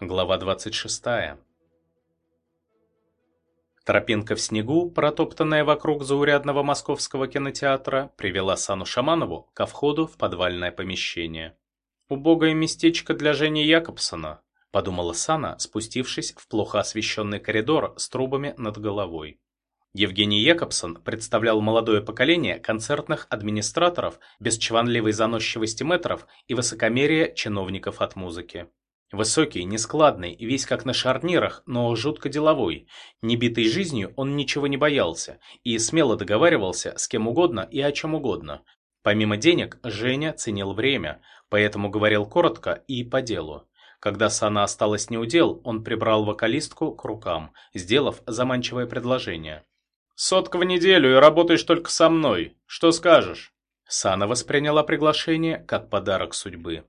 Глава 26. Тропинка в снегу, протоптанная вокруг заурядного московского кинотеатра, привела Сану Шаманову ко входу в подвальное помещение. «Убогое местечко для Жени Якобсона», – подумала Сана, спустившись в плохо освещенный коридор с трубами над головой. Евгений Якобсон представлял молодое поколение концертных администраторов без чванливой заносчивости метров и высокомерия чиновников от музыки. Высокий, нескладный, весь как на шарнирах, но жутко деловой. Небитый жизнью он ничего не боялся и смело договаривался с кем угодно и о чем угодно. Помимо денег, Женя ценил время, поэтому говорил коротко и по делу. Когда Сана осталась неудел, он прибрал вокалистку к рукам, сделав заманчивое предложение. «Сотка в неделю и работаешь только со мной. Что скажешь?» Сана восприняла приглашение как подарок судьбы.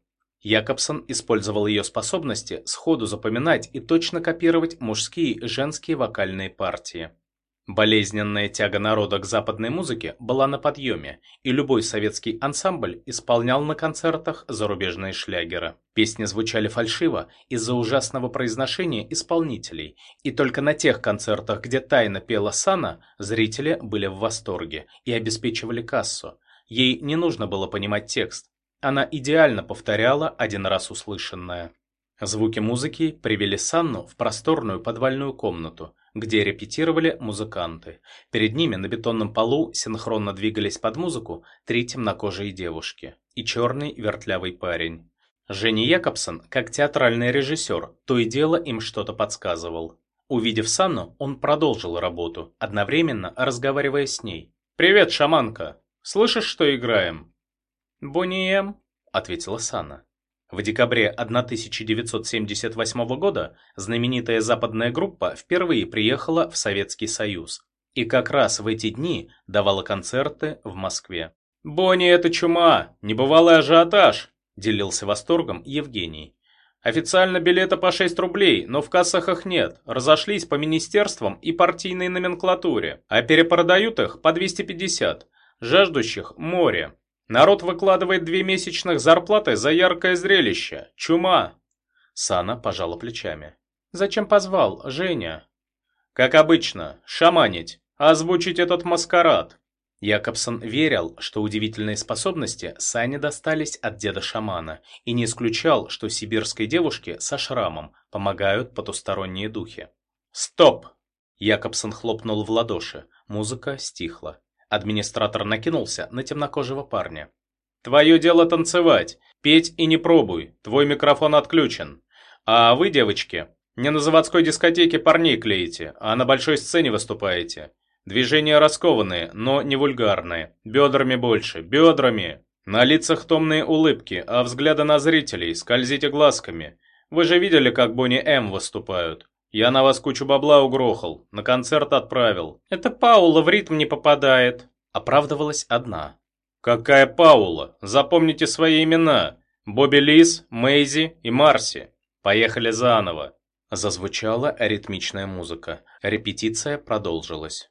Якобсон использовал ее способности сходу запоминать и точно копировать мужские и женские вокальные партии. Болезненная тяга народа к западной музыке была на подъеме, и любой советский ансамбль исполнял на концертах зарубежные шлягеры. Песни звучали фальшиво из-за ужасного произношения исполнителей, и только на тех концертах, где тайно пела Сана, зрители были в восторге и обеспечивали кассу. Ей не нужно было понимать текст, она идеально повторяла один раз услышанное. Звуки музыки привели Санну в просторную подвальную комнату, где репетировали музыканты. Перед ними на бетонном полу синхронно двигались под музыку три темнокожие девушки и черный вертлявый парень. Женя Якобсон, как театральный режиссер, то и дело им что-то подсказывал. Увидев Санну, он продолжил работу, одновременно разговаривая с ней. «Привет, шаманка! Слышишь, что играем?» «Бонни М», — ответила Сана. В декабре 1978 года знаменитая западная группа впервые приехала в Советский Союз и как раз в эти дни давала концерты в Москве. «Бонни — это чума! Небывалый ажиотаж!» — делился восторгом Евгений. «Официально билеты по 6 рублей, но в кассах их нет. Разошлись по министерствам и партийной номенклатуре, а перепродают их по 250. Жаждущих море. Народ выкладывает две месячных зарплаты за яркое зрелище. Чума!» Сана пожала плечами. «Зачем позвал, Женя?» «Как обычно, шаманить, озвучить этот маскарад». Якобсон верил, что удивительные способности Сане достались от деда-шамана, и не исключал, что сибирской девушке со шрамом помогают потусторонние духи. «Стоп!» Якобсон хлопнул в ладоши, музыка стихла. Администратор накинулся на темнокожего парня. «Твое дело танцевать. Петь и не пробуй. Твой микрофон отключен. А вы, девочки, не на заводской дискотеке парней клеите, а на большой сцене выступаете. Движения раскованные, но не вульгарные. Бедрами больше, бедрами. На лицах томные улыбки, а взгляды на зрителей, скользите глазками. Вы же видели, как Бонни М выступают. Я на вас кучу бабла угрохал, на концерт отправил. Это Паула в ритм не попадает. Оправдывалась одна. Какая Паула? Запомните свои имена. Бобби Лис, Мэйзи и Марси. Поехали заново. Зазвучала ритмичная музыка. Репетиция продолжилась.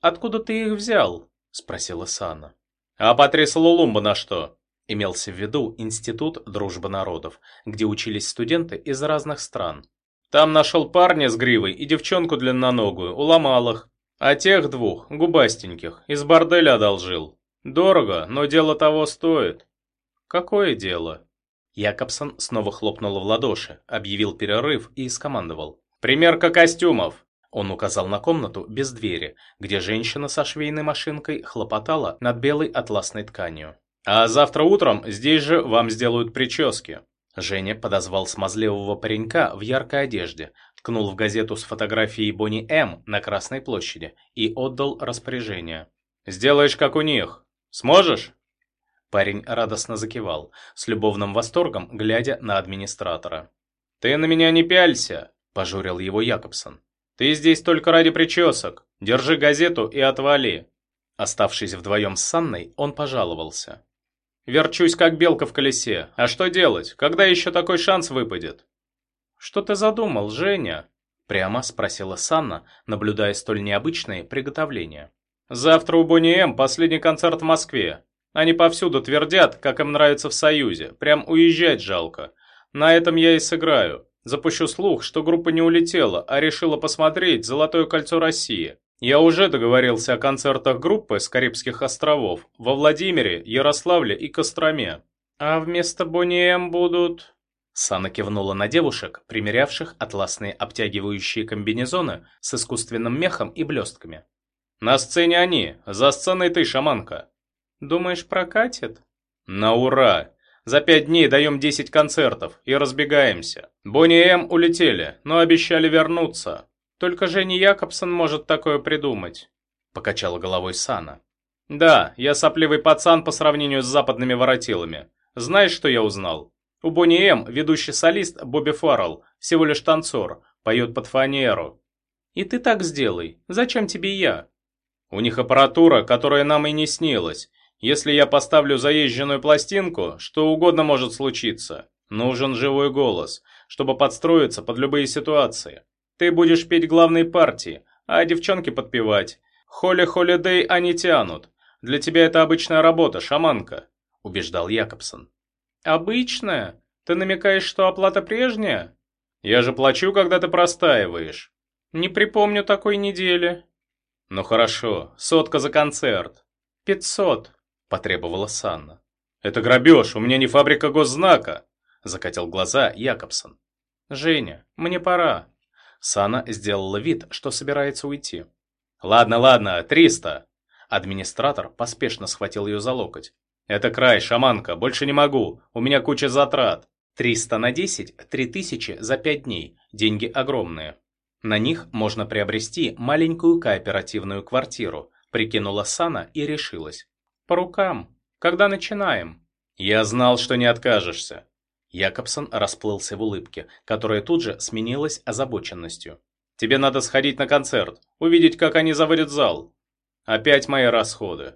«Откуда ты их взял?» – спросила Сана. «А Патрис Лулумба на что?» Имелся в виду Институт дружбы народов, где учились студенты из разных стран. Там нашел парня с гривой и девчонку длинноногую, уломал их. А тех двух, губастеньких, из борделя одолжил. Дорого, но дело того стоит. Какое дело? Якобсон снова хлопнул в ладоши, объявил перерыв и скомандовал. «Примерка костюмов!» Он указал на комнату без двери, где женщина со швейной машинкой хлопотала над белой атласной тканью. «А завтра утром здесь же вам сделают прически. Женя подозвал смазливого паренька в яркой одежде, ткнул в газету с фотографией Бонни М. на Красной площади и отдал распоряжение. «Сделаешь, как у них. Сможешь?» Парень радостно закивал, с любовным восторгом глядя на администратора. «Ты на меня не пялься!» – пожурил его Якобсон. «Ты здесь только ради причесок. Держи газету и отвали!» Оставшись вдвоем с Санной, он пожаловался. Верчусь, как белка в колесе. А что делать? Когда еще такой шанс выпадет?» «Что ты задумал, Женя?» Прямо спросила Санна, наблюдая столь необычные приготовления. «Завтра у Бонни М последний концерт в Москве. Они повсюду твердят, как им нравится в Союзе. Прям уезжать жалко. На этом я и сыграю. Запущу слух, что группа не улетела, а решила посмотреть «Золотое кольцо России». Я уже договорился о концертах группы с Карибских островов во Владимире, Ярославле и Костроме. А вместо Бонни будут... Сана кивнула на девушек, примерявших атласные обтягивающие комбинезоны с искусственным мехом и блестками. «На сцене они, за сценой ты, шаманка». «Думаешь, прокатит?» «На ура! За пять дней даем десять концертов и разбегаемся. Бонни и М улетели, но обещали вернуться. Только Женя Якобсон может такое придумать», — покачала головой Сана. «Да, я сопливый пацан по сравнению с западными воротилами. Знаешь, что я узнал? У Бонни М ведущий солист Бобби Фаррелл, всего лишь танцор, поет под фанеру. И ты так сделай. Зачем тебе я? У них аппаратура, которая нам и не снилась. Если я поставлю заезженную пластинку, что угодно может случиться. Нужен живой голос, чтобы подстроиться под любые ситуации. Ты будешь петь главные партии, а девчонки подпевать. Холли-холидей они тянут. Для тебя это обычная работа, шаманка», – убеждал Якобсон. «Обычная? Ты намекаешь, что оплата прежняя?» «Я же плачу, когда ты простаиваешь». «Не припомню такой недели». «Ну хорошо, сотка за концерт». «Пятьсот», – потребовала Санна. «Это грабеж, у меня не фабрика госзнака», – закатил глаза Якобсон. «Женя, мне пора», Сана сделала вид, что собирается уйти. «Ладно, ладно, триста!» Администратор поспешно схватил ее за локоть. «Это край, шаманка, больше не могу, у меня куча затрат». Триста на десять, три тысячи за пять дней, деньги огромные. На них можно приобрести маленькую кооперативную квартиру, прикинула Сана и решилась. «По рукам. Когда начинаем?» «Я знал, что не откажешься. Якобсон расплылся в улыбке, которая тут же сменилась озабоченностью. «Тебе надо сходить на концерт, увидеть, как они заводят зал. Опять мои расходы».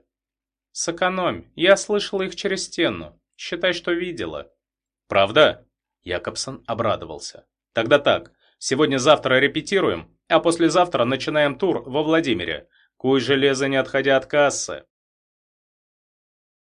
«Сэкономь, я слышала их через стену. Считай, что видела». «Правда?» Якобсон обрадовался. «Тогда так, сегодня-завтра репетируем, а послезавтра начинаем тур во Владимире. Куй железо, не отходя от кассы».